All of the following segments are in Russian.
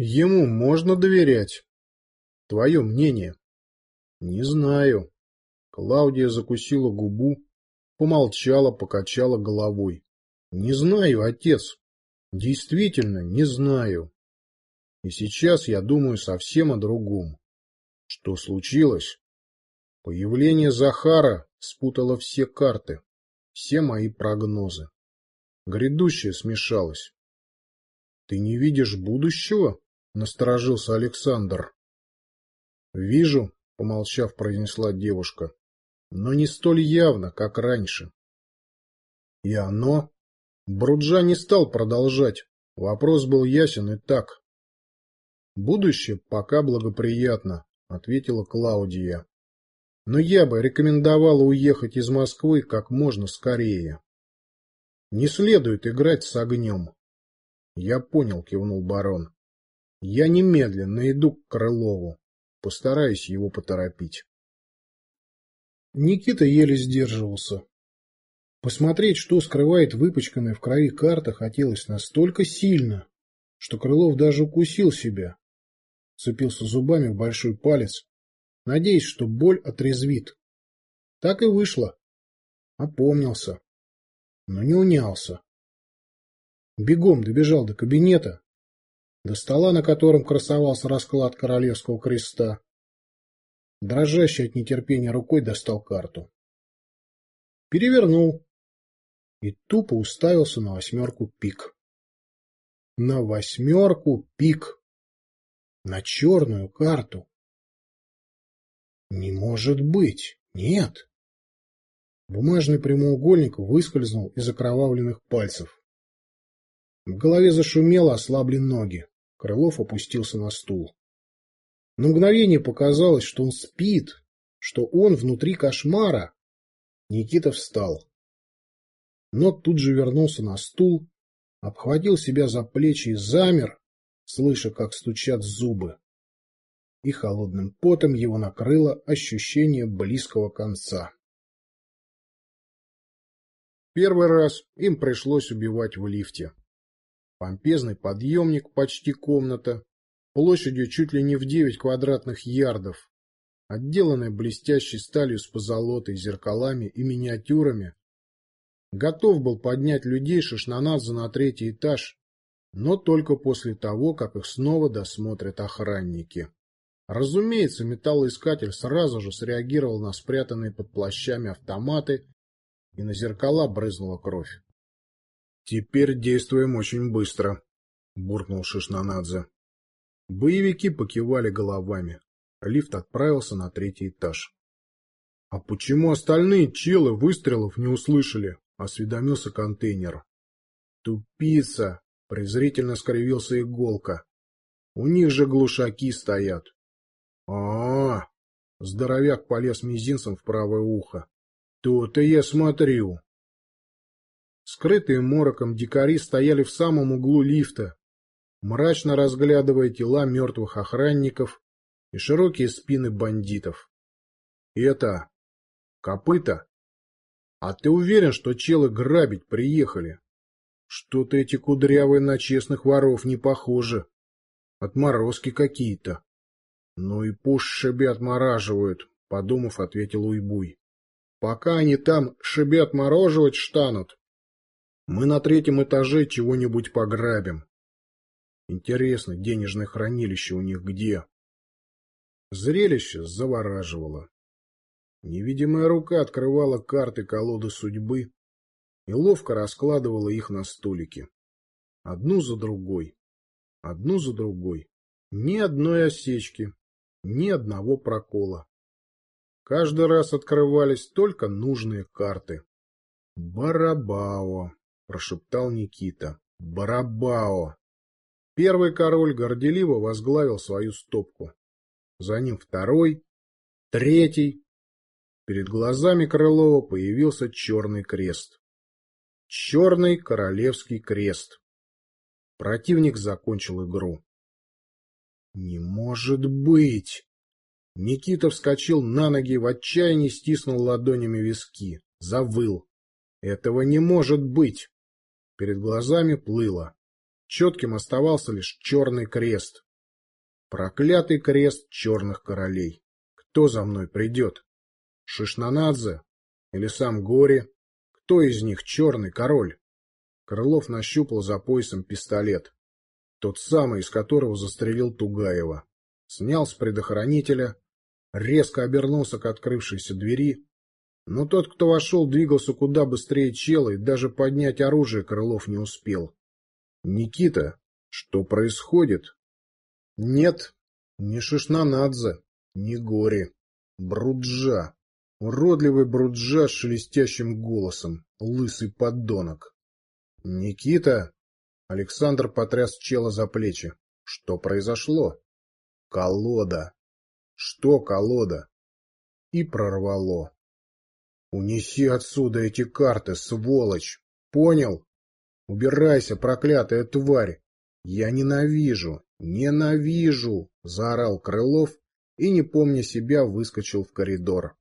Ему можно доверять? Твое мнение? Не знаю. Клаудия закусила губу, помолчала, покачала головой. Не знаю, отец. Действительно, не знаю. И сейчас я думаю совсем о другом. Что случилось? Появление Захара спутало все карты, все мои прогнозы. Грядущее смешалось. Ты не видишь будущего? Насторожился Александр. Вижу, помолчав, произнесла девушка, но не столь явно, как раньше. И оно? Бруджа не стал продолжать. Вопрос был ясен и так. Будущее пока благоприятно, ответила Клаудия. Но я бы рекомендовала уехать из Москвы как можно скорее. Не следует играть с огнем. Я понял, кивнул барон. Я немедленно иду к Крылову. Постараюсь его поторопить. Никита еле сдерживался. Посмотреть, что скрывает выпачканная в крови карта, хотелось настолько сильно, что Крылов даже укусил себя. Цепился зубами в большой палец, надеясь, что боль отрезвит. Так и вышло. Опомнился, но не унялся. Бегом добежал до кабинета, до стола, на котором красовался расклад королевского креста. Дрожащий от нетерпения рукой достал карту. Перевернул и тупо уставился на восьмерку пик. На восьмерку пик. На черную карту. Не может быть. Нет. Бумажный прямоугольник выскользнул из окровавленных пальцев. В голове зашумело, ослабли ноги. Крылов опустился на стул. На мгновение показалось, что он спит, что он внутри кошмара. Никита встал. Но тут же вернулся на стул, обхватил себя за плечи и замер, слыша, как стучат зубы. И холодным потом его накрыло ощущение близкого конца. Первый раз им пришлось убивать в лифте. Помпезный подъемник, почти комната, площадью чуть ли не в девять квадратных ярдов, отделанная блестящей сталью с позолотой, зеркалами и миниатюрами. Готов был поднять людей Шишнанадзе на третий этаж, но только после того, как их снова досмотрят охранники. Разумеется, металлоискатель сразу же среагировал на спрятанные под плащами автоматы, и на зеркала брызнула кровь. Теперь действуем очень быстро, буркнул Шишнанадзе. Боевики покивали головами. Лифт отправился на третий этаж. А почему остальные челы выстрелов не услышали? осведомился контейнер. Тупица, презрительно скривился иголка. У них же глушаки стоят. А, -а, -а здоровяк полез мизинцем в правое ухо. То-то я смотрю. Скрытые мороком дикари стояли в самом углу лифта, мрачно разглядывая тела мертвых охранников и широкие спины бандитов. Это... копыта? А ты уверен, что челы грабить приехали? Что-то эти кудрявые на честных воров не похожи. Отморозки какие-то. Ну и пусть шебе отмораживают, подумав, ответил Уйбуй. Пока они там шебе отмороживать штанут, мы на третьем этаже чего-нибудь пограбим. Интересно, денежное хранилище у них где? Зрелище завораживало. Невидимая рука открывала карты колоды судьбы и ловко раскладывала их на столике. Одну за другой, одну за другой. Ни одной осечки, ни одного прокола. Каждый раз открывались только нужные карты. Барабао прошептал Никита. Барабао. Первый король горделиво возглавил свою стопку. За ним второй, третий. Перед глазами Крылова появился черный крест. Черный королевский крест. Противник закончил игру. Не может быть! Никита вскочил на ноги, в отчаянии стиснул ладонями виски, завыл. Этого не может быть! Перед глазами плыло. Четким оставался лишь черный крест. Проклятый крест черных королей. Кто за мной придет? Шишнанадзе? Или сам Гори? Кто из них черный король? Крылов нащупал за поясом пистолет. Тот самый, из которого застрелил Тугаева. Снял с предохранителя, резко обернулся к открывшейся двери. Но тот, кто вошел, двигался куда быстрее чела, и даже поднять оружие Крылов не успел. «Никита, что происходит?» «Нет, не Шишнанадзе, не Гори. Бруджа. Уродливый Бруджа с шелестящим голосом. Лысый подонок. «Никита!» Александр потряс чела за плечи. «Что произошло?» «Колода!» «Что колода?» И прорвало. «Унеси отсюда эти карты, сволочь! Понял? Убирайся, проклятая тварь! Я ненавижу, ненавижу!» — заорал Крылов и, не помня себя, выскочил в коридор.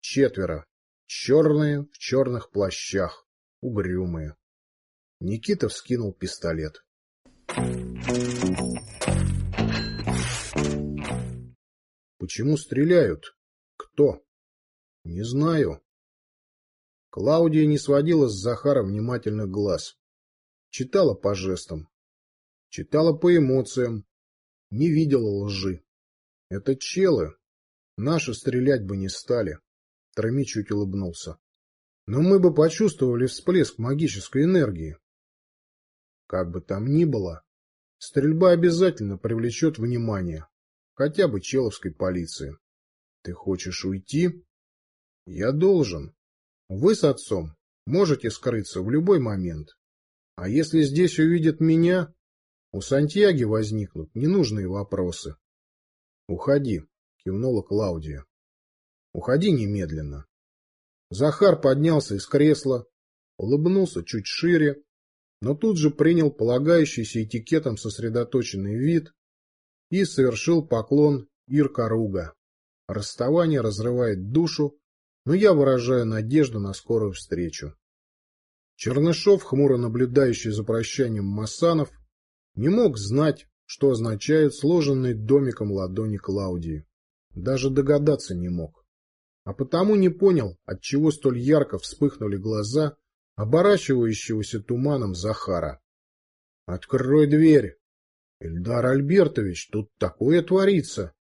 Четверо. Черные в черных плащах угрюмые. Никита вскинул пистолет. Почему стреляют? Кто? Не знаю. Клаудия не сводила с Захара внимательных глаз. Читала по жестам. Читала по эмоциям. Не видела лжи. Это челы. Наши стрелять бы не стали. Трами чуть улыбнулся но мы бы почувствовали всплеск магической энергии. Как бы там ни было, стрельба обязательно привлечет внимание, хотя бы человской полиции. Ты хочешь уйти? Я должен. Вы с отцом можете скрыться в любой момент. А если здесь увидят меня, у Сантьяги возникнут ненужные вопросы. Уходи, кивнула Клаудия. Уходи немедленно. Захар поднялся из кресла, улыбнулся чуть шире, но тут же принял полагающийся этикетом сосредоточенный вид и совершил поклон Иркаруга. Расставание разрывает душу, но я выражаю надежду на скорую встречу. Чернышов, хмуро наблюдающий за прощанием Массанов, не мог знать, что означает сложенный домиком ладони Клаудии. Даже догадаться не мог а потому не понял, отчего столь ярко вспыхнули глаза оборачивающегося туманом Захара. — Открой дверь! Эльдар Альбертович, тут такое творится!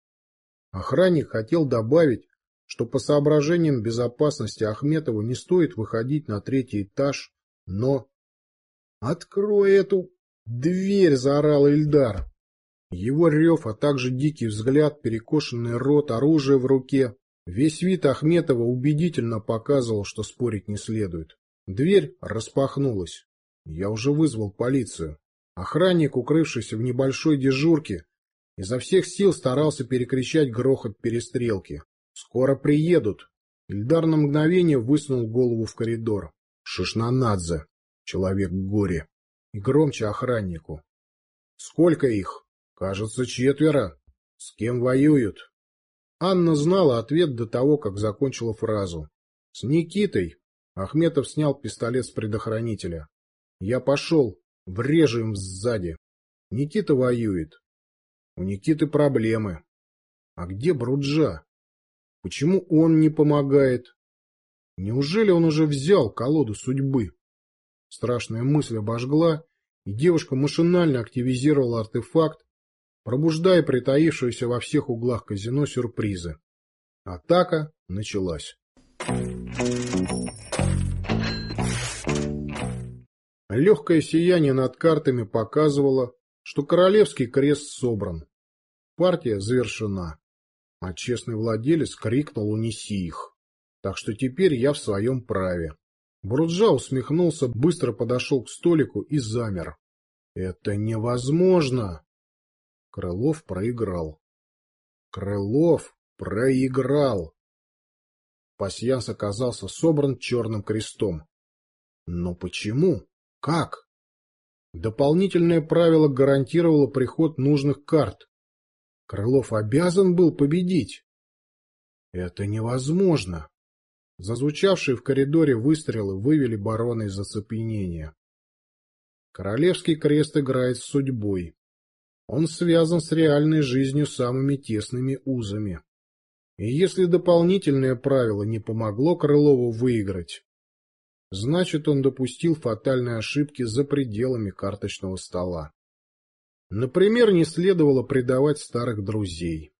Охранник хотел добавить, что по соображениям безопасности Ахметову не стоит выходить на третий этаж, но... — Открой эту дверь! — заорал Эльдар. Его рев, а также дикий взгляд, перекошенный рот, оружие в руке Весь вид Ахметова убедительно показывал, что спорить не следует. Дверь распахнулась. Я уже вызвал полицию. Охранник, укрывшийся в небольшой дежурке, изо всех сил старался перекричать грохот перестрелки. «Скоро приедут!» Ильдар на мгновение высунул голову в коридор. «Шишнанадзе!» Человек горе. И громче охраннику. «Сколько их?» «Кажется, четверо. С кем воюют?» Анна знала ответ до того, как закончила фразу. «С Никитой!» Ахметов снял пистолет с предохранителя. «Я пошел. Врежу им сзади. Никита воюет. У Никиты проблемы. А где Бруджа? Почему он не помогает? Неужели он уже взял колоду судьбы?» Страшная мысль обожгла, и девушка машинально активизировала артефакт, пробуждая притаившуюся во всех углах казино сюрпризы. Атака началась. Легкое сияние над картами показывало, что королевский крест собран. Партия завершена. А честный владелец крикнул «Унеси их!». Так что теперь я в своем праве. Бруджа усмехнулся, быстро подошел к столику и замер. «Это невозможно!» Крылов проиграл. Крылов проиграл. Пасьянс оказался собран черным крестом. Но почему? Как? Дополнительное правило гарантировало приход нужных карт. Крылов обязан был победить. Это невозможно. Зазвучавшие в коридоре выстрелы вывели барона из оцепенения. Королевский крест играет с судьбой. Он связан с реальной жизнью самыми тесными узами. И если дополнительное правило не помогло Крылову выиграть, значит, он допустил фатальные ошибки за пределами карточного стола. Например, не следовало предавать старых друзей.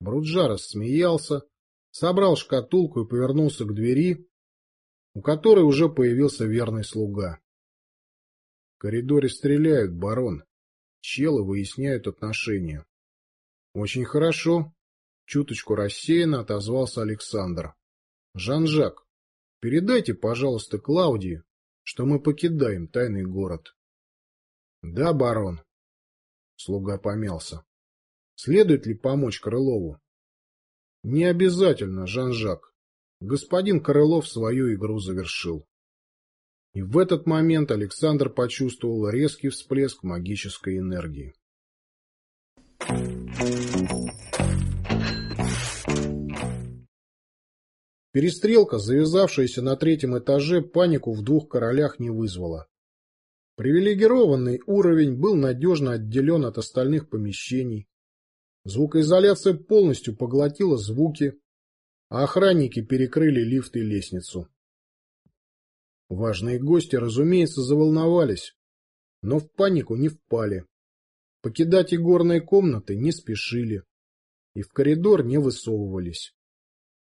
Бруджа рассмеялся, собрал шкатулку и повернулся к двери, у которой уже появился верный слуга. — В коридоре стреляют, барон. Челы выясняют отношения. — Очень хорошо. Чуточку рассеянно отозвался Александр. — Жан-Жак, передайте, пожалуйста, Клаудии, что мы покидаем тайный город. — Да, барон. Слуга помялся. — Следует ли помочь Крылову? — Не обязательно, Жан-Жак. Господин Крылов свою игру завершил. И в этот момент Александр почувствовал резкий всплеск магической энергии. Перестрелка, завязавшаяся на третьем этаже, панику в двух королях не вызвала. Привилегированный уровень был надежно отделен от остальных помещений. Звукоизоляция полностью поглотила звуки, а охранники перекрыли лифт и лестницу. Важные гости, разумеется, заволновались, но в панику не впали. Покидать игорные комнаты не спешили и в коридор не высовывались,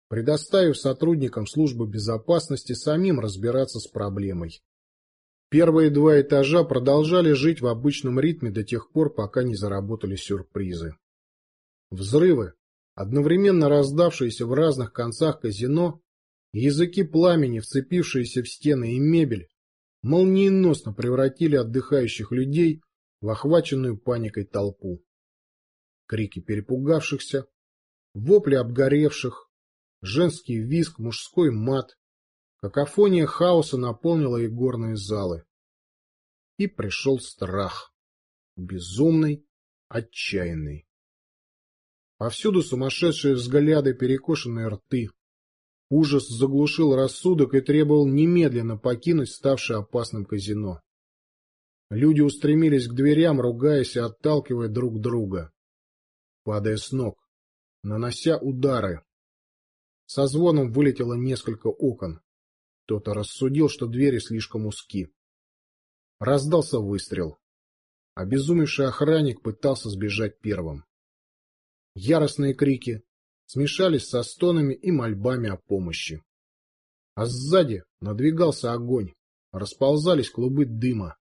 предоставив сотрудникам службы безопасности самим разбираться с проблемой. Первые два этажа продолжали жить в обычном ритме до тех пор, пока не заработали сюрпризы. Взрывы, одновременно раздавшиеся в разных концах казино, языки пламени, вцепившиеся в стены и мебель, молниеносно превратили отдыхающих людей в охваченную паникой толпу. Крики перепугавшихся, вопли обгоревших, женский визг, мужской мат, какофония хаоса наполнила игорные залы. И пришел страх, безумный, отчаянный. Повсюду сумасшедшие взгляды, перекошенные рты. Ужас заглушил рассудок и требовал немедленно покинуть ставшее опасным казино. Люди устремились к дверям, ругаясь и отталкивая друг друга, падая с ног, нанося удары. Со звоном вылетело несколько окон. Кто-то рассудил, что двери слишком узки. Раздался выстрел. Обезумевший охранник пытался сбежать первым. Яростные крики смешались со стонами и мольбами о помощи. А сзади надвигался огонь, расползались клубы дыма.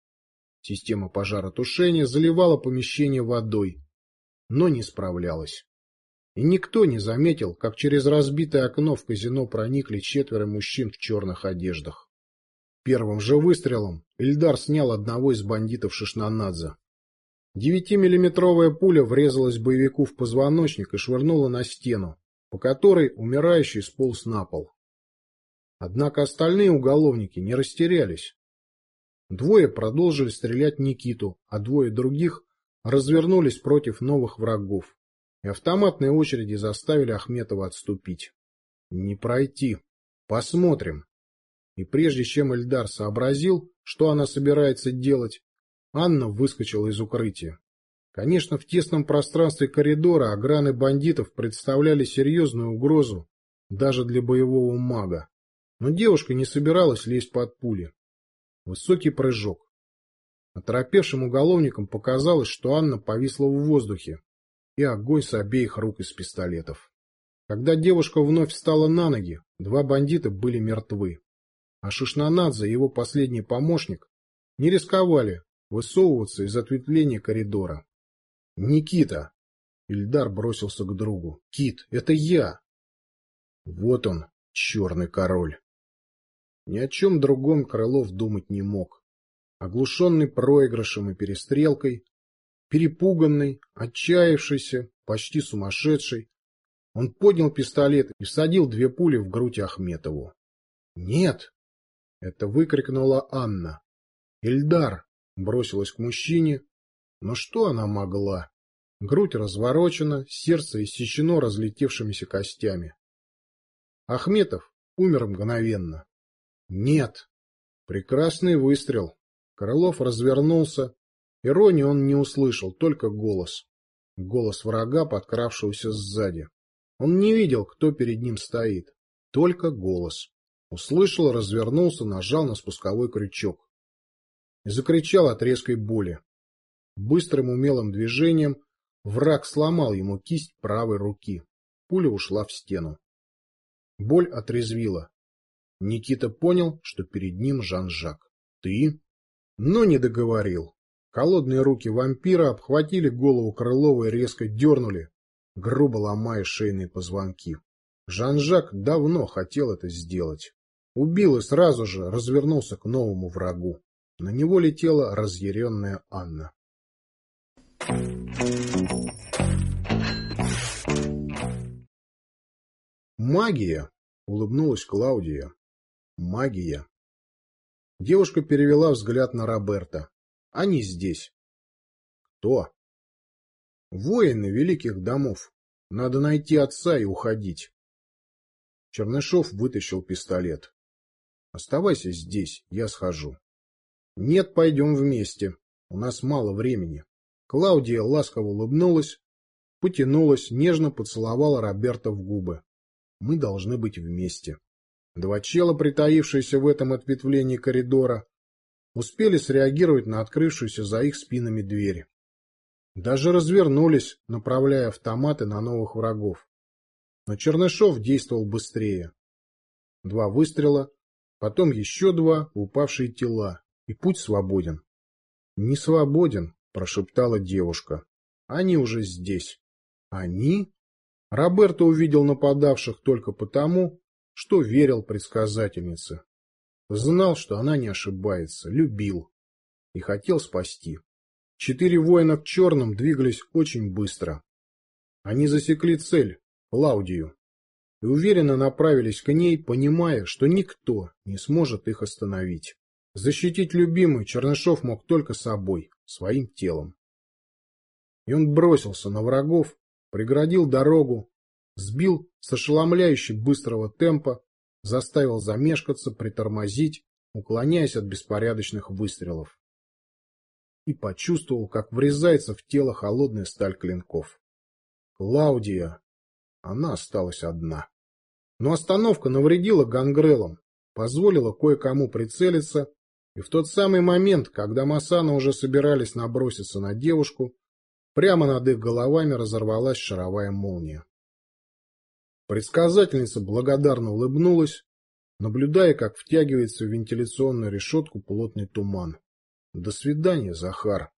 Система пожаротушения заливала помещение водой, но не справлялась. И никто не заметил, как через разбитое окно в казино проникли четверо мужчин в черных одеждах. Первым же выстрелом Ильдар снял одного из бандитов Шишнанадзе. Девятимиллиметровая пуля врезалась боевику в позвоночник и швырнула на стену, по которой умирающий сполз на пол. Однако остальные уголовники не растерялись. Двое продолжили стрелять Никиту, а двое других развернулись против новых врагов, и автоматные очереди заставили Ахметова отступить. Не пройти. Посмотрим. И прежде чем Эльдар сообразил, что она собирается делать, Анна выскочила из укрытия. Конечно, в тесном пространстве коридора ограны бандитов представляли серьезную угрозу даже для боевого мага. Но девушка не собиралась лезть под пули. Высокий прыжок. Оторопевшим уголовникам показалось, что Анна повисла в воздухе, и огонь с обеих рук из пистолетов. Когда девушка вновь встала на ноги, два бандита были мертвы. А Шишнанадзе и его последний помощник не рисковали высовываться из ответвления коридора. «Никита!» Ильдар бросился к другу. «Кит, это я!» Вот он, черный король. Ни о чем другом Крылов думать не мог. Оглушенный проигрышем и перестрелкой, перепуганный, отчаявшийся, почти сумасшедший, он поднял пистолет и всадил две пули в грудь Ахметову. «Нет!» — это выкрикнула Анна. «Ильдар!» бросилась к мужчине. Но что она могла? Грудь разворочена, сердце иссечено разлетевшимися костями. Ахметов умер мгновенно. Нет. Прекрасный выстрел. Крылов развернулся Иронии он не услышал, только голос. Голос врага, подкравшегося сзади. Он не видел, кто перед ним стоит. Только голос. Услышал, развернулся, нажал на спусковой крючок. И закричал от резкой боли. Быстрым умелым движением враг сломал ему кисть правой руки. Пуля ушла в стену. Боль отрезвила. Никита понял, что перед ним Жан-Жак. «Ты?» Но не договорил. Холодные руки вампира обхватили голову Крылова и резко дернули, грубо ломая шейные позвонки. Жан-Жак давно хотел это сделать. Убил и сразу же развернулся к новому врагу. На него летела разъяренная Анна. «Магия!» — улыбнулась Клаудия. «Магия!» Девушка перевела взгляд на Роберта. «Они здесь». «Кто?» «Воины великих домов. Надо найти отца и уходить». Чернышов вытащил пистолет. Оставайся здесь, я схожу. Нет, пойдем вместе. У нас мало времени. Клаудия ласково улыбнулась, потянулась, нежно поцеловала Роберта в губы. Мы должны быть вместе. Два чела, притаившиеся в этом ответвлении коридора, успели среагировать на открывшуюся за их спинами дверь. Даже развернулись, направляя автоматы на новых врагов. Но Чернышов действовал быстрее. Два выстрела, потом еще два упавшие тела, и путь свободен. — Не свободен, — прошептала девушка. — Они уже здесь. — Они? Роберто увидел нападавших только потому, что верил предсказательнице. Знал, что она не ошибается, любил и хотел спасти. Четыре воина в черном двигались очень быстро. Они засекли цель, Клаудию и уверенно направились к ней, понимая, что никто не сможет их остановить. Защитить любимый Чернышов мог только собой, своим телом. И он бросился на врагов, преградил дорогу, сбил с ошеломляюще быстрого темпа, заставил замешкаться, притормозить, уклоняясь от беспорядочных выстрелов. И почувствовал, как врезается в тело холодная сталь клинков. Клаудия она осталась одна. Но остановка навредила гангрелам, позволила кое-кому прицелиться, и в тот самый момент, когда Масана уже собирались наброситься на девушку, прямо над их головами разорвалась шаровая молния. Предсказательница благодарно улыбнулась, наблюдая, как втягивается в вентиляционную решетку плотный туман. До свидания, Захар.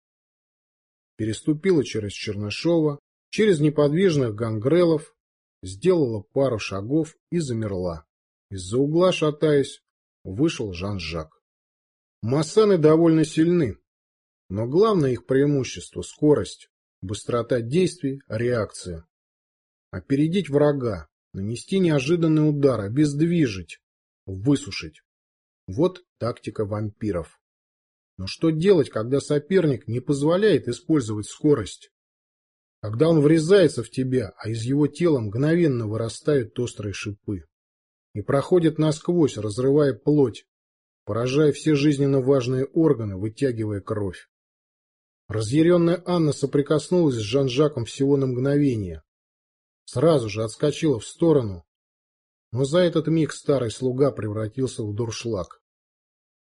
Переступила через Чернышова, через неподвижных гангрелов, сделала пару шагов и замерла. Из-за угла, шатаясь, вышел Жан-Жак. Массаны довольно сильны, но главное их преимущество – скорость, быстрота действий, реакция. Опередить врага, нанести неожиданный удар, обездвижить, высушить. Вот тактика вампиров. Но что делать, когда соперник не позволяет использовать скорость? когда он врезается в тебя, а из его тела мгновенно вырастают острые шипы и проходят насквозь, разрывая плоть, поражая все жизненно важные органы, вытягивая кровь. Разъяренная Анна соприкоснулась с Жан-Жаком всего на мгновение. Сразу же отскочила в сторону, но за этот миг старый слуга превратился в дуршлаг.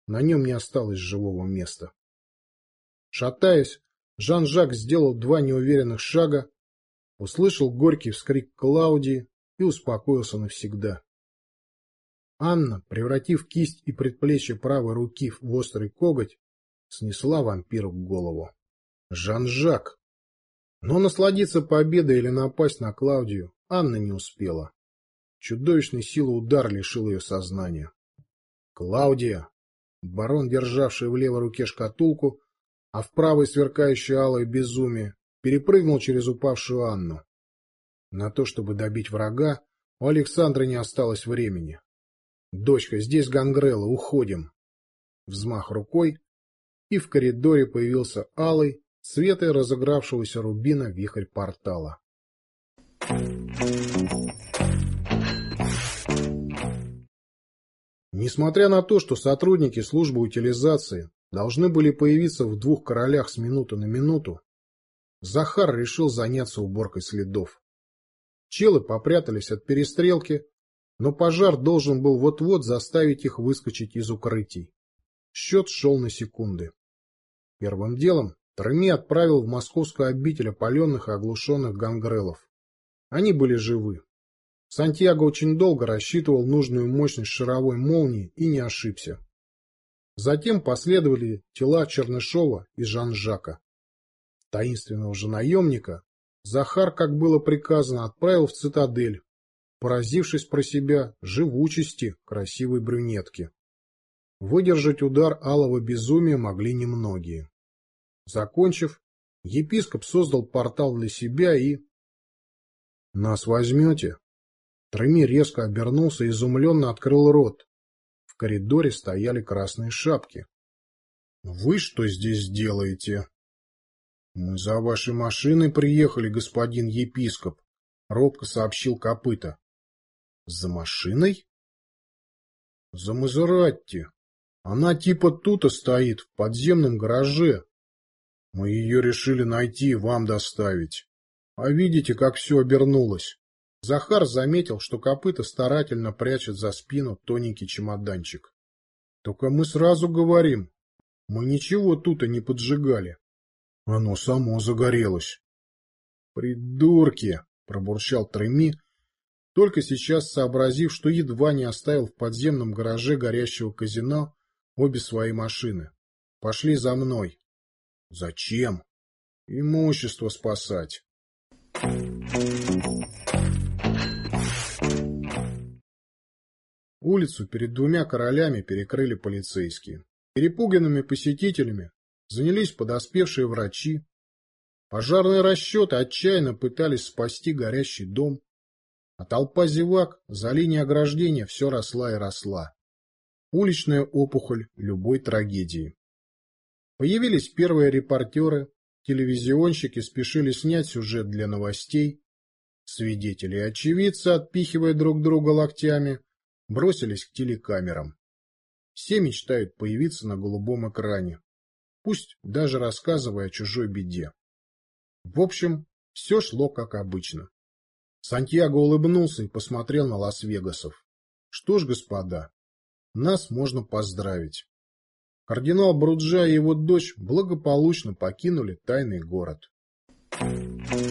На нем не осталось живого места. Шатаясь, Жан-Жак сделал два неуверенных шага, услышал горький вскрик Клаудии и успокоился навсегда. Анна, превратив кисть и предплечье правой руки в острый коготь, снесла вампиру голову. Жан-Жак! Но насладиться победой или напасть на Клаудию Анна не успела. Чудовищной силы удар лишил ее сознания. «Клаудия!» Барон, державший в левой руке шкатулку, а в правой сверкающее алое безумие, перепрыгнул через упавшую Анну. На то, чтобы добить врага, у Александра не осталось времени. «Дочка, здесь гангрела, уходим!» Взмах рукой, и в коридоре появился алый, цветой разыгравшегося рубина вихрь портала. Несмотря на то, что сотрудники службы утилизации должны были появиться в двух королях с минуты на минуту, Захар решил заняться уборкой следов. Челы попрятались от перестрелки, но пожар должен был вот-вот заставить их выскочить из укрытий. Счет шел на секунды. Первым делом Треми отправил в московскую обитель опаленных и оглушенных гангрелов. Они были живы. Сантьяго очень долго рассчитывал нужную мощность шаровой молнии и не ошибся. Затем последовали тела Чернышова и Жан-Жака. Таинственного же наемника Захар, как было приказано, отправил в цитадель, поразившись про себя живучести красивой брюнетки. Выдержать удар алого безумия могли немногие. Закончив, епископ создал портал для себя и... «Нас возьмете?» Треми резко обернулся и изумленно открыл рот. В коридоре стояли красные шапки. «Вы что здесь делаете?» «Мы за вашей машиной приехали, господин епископ», — робко сообщил копыта. «За машиной?» «За Мазератти. Она типа тута стоит, в подземном гараже. Мы ее решили найти и вам доставить. А видите, как все обернулось?» Захар заметил, что копыта старательно прячет за спину тоненький чемоданчик. «Только мы сразу говорим, мы ничего тут и не поджигали. Оно само загорелось. «Придурки!» — пробурчал Треми, только сейчас сообразив, что едва не оставил в подземном гараже горящего казино обе свои машины. «Пошли за мной». «Зачем?» «Имущество спасать». Улицу перед двумя королями перекрыли полицейские. Перепуганными посетителями занялись подоспевшие врачи. Пожарные расчеты отчаянно пытались спасти горящий дом, а толпа зевак за линией ограждения все росла и росла. Уличная опухоль любой трагедии. Появились первые репортеры, телевизионщики спешили снять сюжет для новостей. Свидетели и очевидцы, отпихивая друг друга локтями, бросились к телекамерам. Все мечтают появиться на голубом экране пусть даже рассказывая о чужой беде. В общем, все шло как обычно. Сантьяго улыбнулся и посмотрел на Лас-Вегасов. Что ж, господа, нас можно поздравить. Кардинал Бруджа и его дочь благополучно покинули тайный город. Thank you.